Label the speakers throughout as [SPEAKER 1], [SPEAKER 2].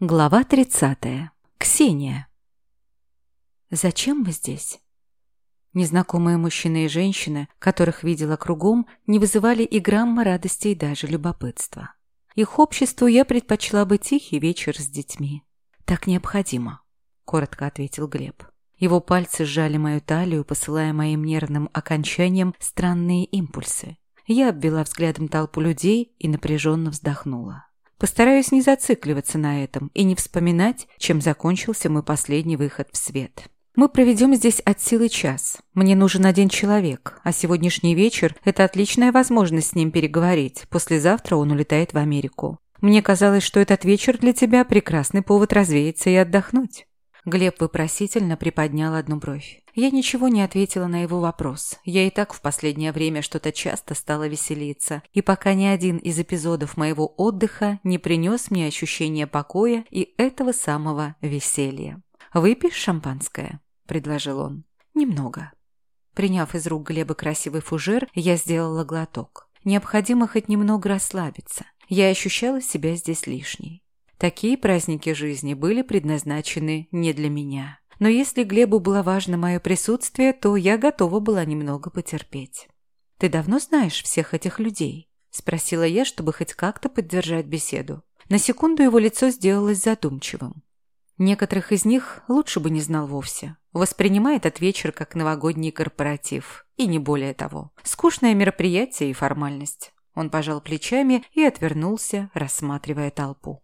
[SPEAKER 1] Глава 30. Ксения. Зачем мы здесь? Незнакомые мужчины и женщины, которых видела кругом, не вызывали и грамма радости и даже любопытства. Их обществу я предпочла бы тихий вечер с детьми. «Так необходимо», — коротко ответил Глеб. Его пальцы сжали мою талию, посылая моим нервным окончаниям странные импульсы. Я обвела взглядом толпу людей и напряженно вздохнула. Постараюсь не зацикливаться на этом и не вспоминать, чем закончился мой последний выход в свет. Мы проведем здесь от силы час. Мне нужен один человек, а сегодняшний вечер – это отличная возможность с ним переговорить. Послезавтра он улетает в Америку. Мне казалось, что этот вечер для тебя – прекрасный повод развеяться и отдохнуть. Глеб вопросительно приподнял одну бровь. Я ничего не ответила на его вопрос. Я и так в последнее время что-то часто стала веселиться, и пока ни один из эпизодов моего отдыха не принес мне ощущения покоя и этого самого веселья. «Выпьешь шампанское?» – предложил он. «Немного». Приняв из рук Глеба красивый фужер, я сделала глоток. Необходимо хоть немного расслабиться. Я ощущала себя здесь лишней. Такие праздники жизни были предназначены не для меня. Но если Глебу было важно мое присутствие, то я готова была немного потерпеть. «Ты давно знаешь всех этих людей?» – спросила я, чтобы хоть как-то поддержать беседу. На секунду его лицо сделалось задумчивым. Некоторых из них лучше бы не знал вовсе. Воспринимает этот вечер как новогодний корпоратив. И не более того. Скучное мероприятие и формальность. Он пожал плечами и отвернулся, рассматривая толпу.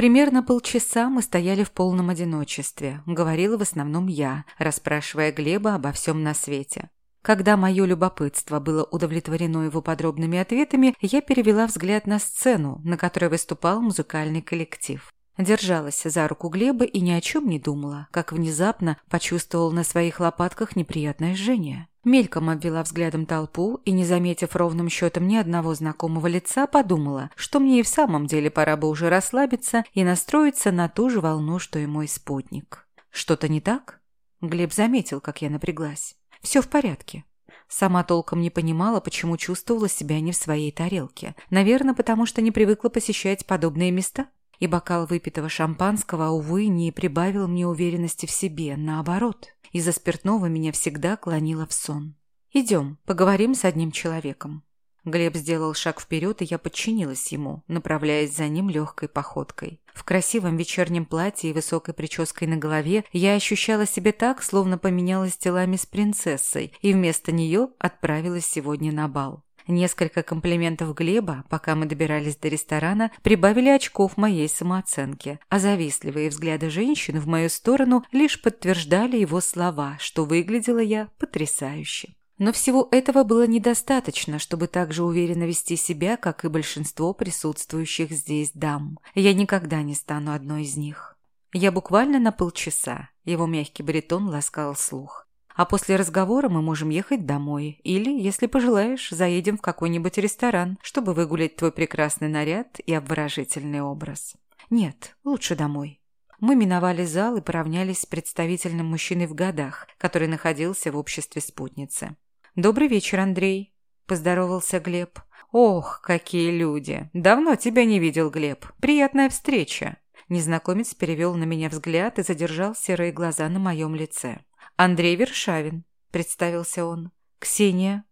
[SPEAKER 1] Примерно полчаса мы стояли в полном одиночестве. Говорила в основном я, расспрашивая Глеба обо всем на свете. Когда мое любопытство было удовлетворено его подробными ответами, я перевела взгляд на сцену, на которой выступал музыкальный коллектив. Держалась за руку Глеба и ни о чем не думала, как внезапно почувствовал на своих лопатках неприятное жжение. Мельком обвела взглядом толпу и, не заметив ровным счетом ни одного знакомого лица, подумала, что мне и в самом деле пора бы уже расслабиться и настроиться на ту же волну, что и мой спутник. «Что-то не так?» Глеб заметил, как я напряглась. «Все в порядке». Сама толком не понимала, почему чувствовала себя не в своей тарелке. Наверное, потому что не привыкла посещать подобные места и бокал выпитого шампанского, увы, не прибавил мне уверенности в себе, наоборот. Из-за спиртного меня всегда клонило в сон. «Идем, поговорим с одним человеком». Глеб сделал шаг вперед, и я подчинилась ему, направляясь за ним легкой походкой. В красивом вечернем платье и высокой прической на голове я ощущала себя так, словно поменялась телами с принцессой, и вместо нее отправилась сегодня на бал. Несколько комплиментов Глеба, пока мы добирались до ресторана, прибавили очков моей самооценке, а завистливые взгляды женщин в мою сторону лишь подтверждали его слова, что выглядела я потрясающе. Но всего этого было недостаточно, чтобы так же уверенно вести себя, как и большинство присутствующих здесь дам. Я никогда не стану одной из них. Я буквально на полчаса. Его мягкий баритон ласкал слух. А после разговора мы можем ехать домой. Или, если пожелаешь, заедем в какой-нибудь ресторан, чтобы выгулять твой прекрасный наряд и обворожительный образ. Нет, лучше домой. Мы миновали зал и поравнялись с представительным мужчиной в годах, который находился в обществе спутницы. «Добрый вечер, Андрей», – поздоровался Глеб. «Ох, какие люди! Давно тебя не видел, Глеб. Приятная встреча!» Незнакомец перевел на меня взгляд и задержал серые глаза на моем лице. «Андрей Вершавин», – представился он. «Ксения».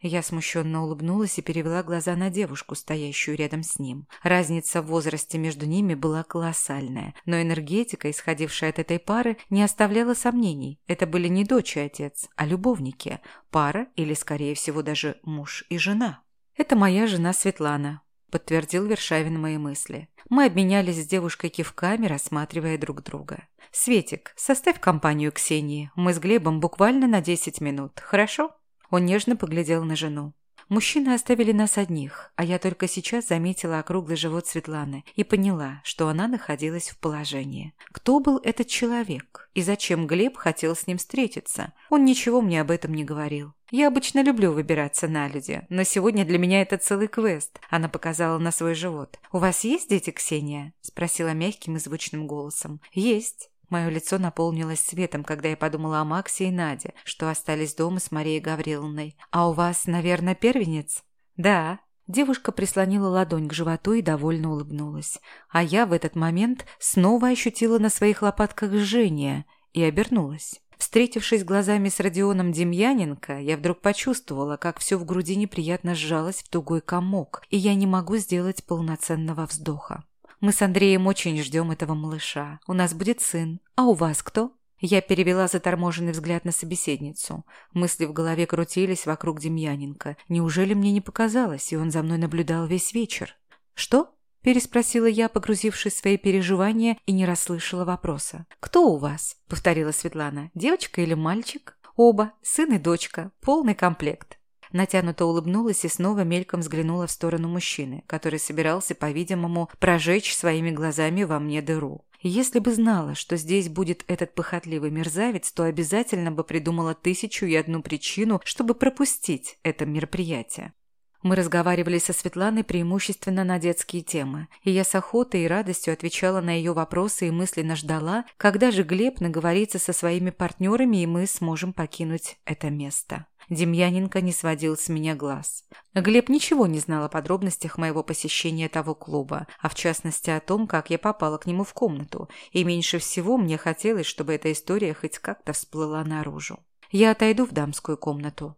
[SPEAKER 1] Я смущенно улыбнулась и перевела глаза на девушку, стоящую рядом с ним. Разница в возрасте между ними была колоссальная, но энергетика, исходившая от этой пары, не оставляла сомнений. Это были не дочь и отец, а любовники, пара или, скорее всего, даже муж и жена. «Это моя жена Светлана», – подтвердил Вершавин мои мысли. Мы обменялись с девушкой кивками, рассматривая друг друга. «Светик, составь компанию Ксении. Мы с Глебом буквально на 10 минут. Хорошо?» Он нежно поглядел на жену. Мужчины оставили нас одних, а я только сейчас заметила округлый живот Светланы и поняла, что она находилась в положении. Кто был этот человек и зачем Глеб хотел с ним встретиться? Он ничего мне об этом не говорил. Я обычно люблю выбираться на люди, но сегодня для меня это целый квест. Она показала на свой живот. «У вас есть дети, Ксения?» – спросила мягким и звучным голосом. «Есть». Мое лицо наполнилось светом, когда я подумала о Максе и Наде, что остались дома с Марией Гавриловной. «А у вас, наверное, первенец?» «Да». Девушка прислонила ладонь к животу и довольно улыбнулась. А я в этот момент снова ощутила на своих лопатках жжение и обернулась. Встретившись глазами с Родионом Демьяненко, я вдруг почувствовала, как все в груди неприятно сжалось в тугой комок, и я не могу сделать полноценного вздоха. Мы с Андреем очень ждем этого малыша. У нас будет сын. А у вас кто? Я перевела заторможенный взгляд на собеседницу. Мысли в голове крутились вокруг Демьяненко. Неужели мне не показалось, и он за мной наблюдал весь вечер? «Что?» – переспросила я, погрузившись в свои переживания, и не расслышала вопроса. «Кто у вас?» – повторила Светлана. «Девочка или мальчик?» «Оба. Сын и дочка. Полный комплект». Натянуто улыбнулась и снова мельком взглянула в сторону мужчины, который собирался, по-видимому, прожечь своими глазами во мне дыру. Если бы знала, что здесь будет этот похотливый мерзавец, то обязательно бы придумала тысячу и одну причину, чтобы пропустить это мероприятие. Мы разговаривали со Светланой преимущественно на детские темы, и я с охотой и радостью отвечала на ее вопросы и мысленно ждала, когда же Глеб наговорится со своими партнерами, и мы сможем покинуть это место. Демьяненко не сводил с меня глаз. Глеб ничего не знал о подробностях моего посещения того клуба, а в частности о том, как я попала к нему в комнату, и меньше всего мне хотелось, чтобы эта история хоть как-то всплыла наружу. «Я отойду в дамскую комнату»,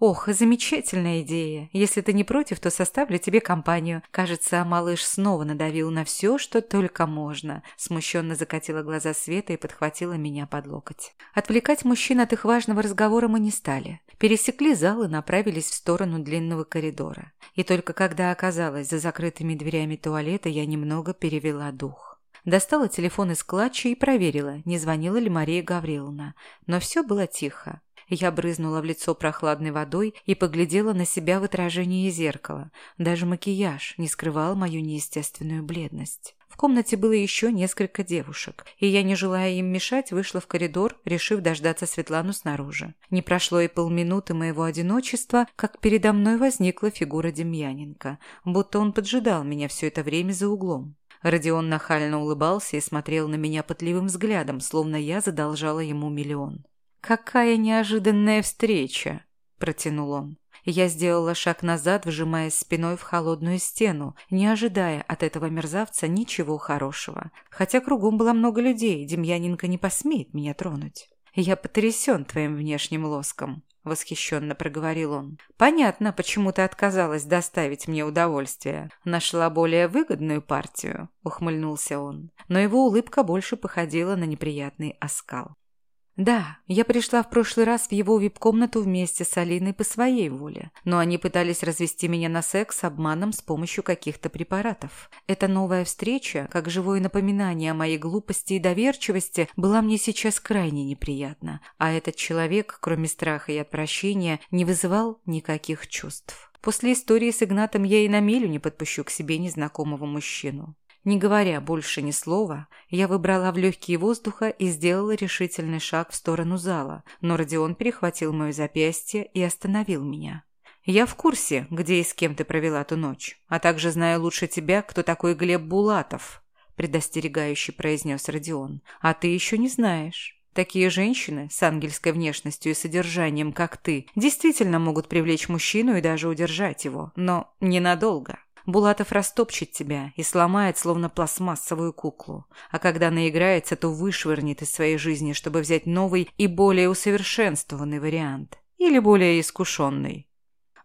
[SPEAKER 1] «Ох, замечательная идея. Если ты не против, то составлю тебе компанию. Кажется, малыш снова надавил на все, что только можно». Смущенно закатила глаза Света и подхватила меня под локоть. Отвлекать мужчин от их важного разговора мы не стали. Пересекли зал и направились в сторону длинного коридора. И только когда оказалась за закрытыми дверями туалета, я немного перевела дух. Достала телефон из клатча и проверила, не звонила ли Мария Гавриловна. Но все было тихо. Я брызнула в лицо прохладной водой и поглядела на себя в отражении зеркала. Даже макияж не скрывал мою неестественную бледность. В комнате было еще несколько девушек, и я, не желая им мешать, вышла в коридор, решив дождаться Светлану снаружи. Не прошло и полминуты моего одиночества, как передо мной возникла фигура Демьяненко, будто он поджидал меня все это время за углом. Родион нахально улыбался и смотрел на меня пытливым взглядом, словно я задолжала ему миллион. «Какая неожиданная встреча!» – протянул он. Я сделала шаг назад, вжимаясь спиной в холодную стену, не ожидая от этого мерзавца ничего хорошего. Хотя кругом было много людей, Демьяненко не посмеет меня тронуть. «Я потрясен твоим внешним лоском», – восхищенно проговорил он. «Понятно, почему ты отказалась доставить мне удовольствие. Нашла более выгодную партию», – ухмыльнулся он. Но его улыбка больше походила на неприятный оскал. Да, я пришла в прошлый раз в его вип-комнату вместе с Алиной по своей воле, но они пытались развести меня на секс обманом с помощью каких-то препаратов. Эта новая встреча, как живое напоминание о моей глупости и доверчивости, была мне сейчас крайне неприятна, а этот человек, кроме страха и отвращения, не вызывал никаких чувств. После истории с Игнатом я и на милю не подпущу к себе незнакомого мужчину. Не говоря больше ни слова, я выбрала в легкие воздуха и сделала решительный шаг в сторону зала, но Родион перехватил мое запястье и остановил меня. «Я в курсе, где и с кем ты провела ту ночь, а также знаю лучше тебя, кто такой Глеб Булатов», предостерегающе произнес Родион. «А ты еще не знаешь». Такие женщины с ангельской внешностью и содержанием, как ты, действительно могут привлечь мужчину и даже удержать его, но ненадолго. Булатов растопчет тебя и сломает, словно пластмассовую куклу. А когда наиграется, то вышвырнет из своей жизни, чтобы взять новый и более усовершенствованный вариант. Или более искушенный.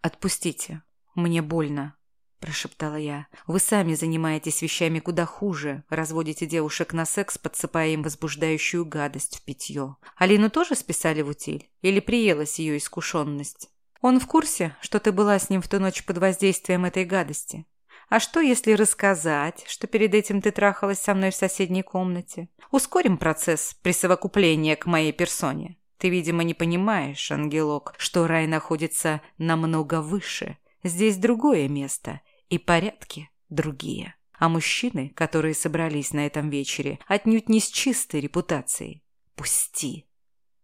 [SPEAKER 1] «Отпустите. Мне больно», – прошептала я. «Вы сами занимаетесь вещами куда хуже, разводите девушек на секс, подсыпая им возбуждающую гадость в питье. Алину тоже списали в утиль? Или приелась ее искушенность?» Он в курсе, что ты была с ним в ту ночь под воздействием этой гадости. А что, если рассказать, что перед этим ты трахалась со мной в соседней комнате? Ускорим процесс присовокупления к моей персоне. Ты, видимо, не понимаешь, ангелок, что рай находится намного выше. Здесь другое место, и порядки другие. А мужчины, которые собрались на этом вечере, отнюдь не с чистой репутацией. «Пусти!» –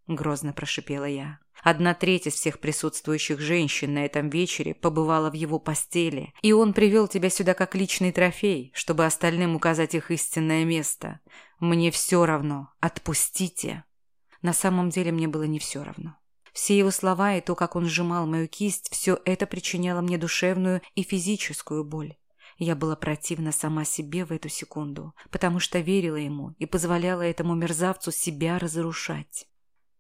[SPEAKER 1] грозно прошипела я. Одна треть из всех присутствующих женщин на этом вечере побывала в его постели, и он привел тебя сюда как личный трофей, чтобы остальным указать их истинное место. Мне все равно. Отпустите. На самом деле мне было не все равно. Все его слова и то, как он сжимал мою кисть, все это причиняло мне душевную и физическую боль. Я была противна сама себе в эту секунду, потому что верила ему и позволяла этому мерзавцу себя разрушать.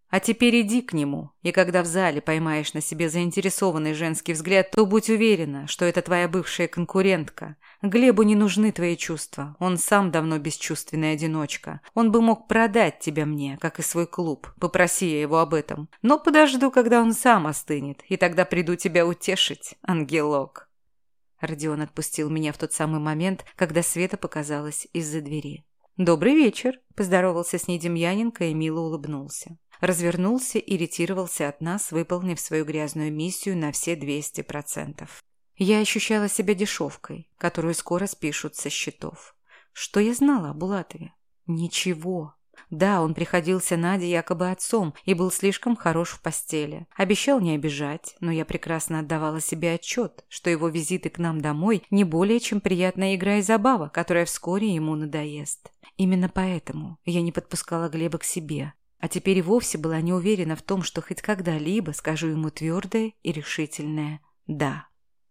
[SPEAKER 1] А теперь иди к нему, и когда в зале поймаешь на себе заинтересованный женский взгляд, то будь уверена, что это твоя бывшая конкурентка. Глебу не нужны твои чувства, он сам давно бесчувственный одиночка. Он бы мог продать тебя мне, как и свой клуб, попроси я его об этом. Но подожду, когда он сам остынет, и тогда приду тебя утешить, ангелок. Родион отпустил меня в тот самый момент, когда Света показалась из-за двери. «Добрый вечер», – поздоровался с ней Демьяненко и мило улыбнулся развернулся и ретировался от нас, выполнив свою грязную миссию на все 200%. Я ощущала себя дешевкой, которую скоро спишут со счетов. Что я знала о Булатове? Ничего. Да, он приходился Наде якобы отцом и был слишком хорош в постели. Обещал не обижать, но я прекрасно отдавала себе отчет, что его визиты к нам домой не более чем приятная игра и забава, которая вскоре ему надоест. Именно поэтому я не подпускала Глеба к себе, а теперь и вовсе была не уверена в том, что хоть когда-либо скажу ему твердое и решительное «да».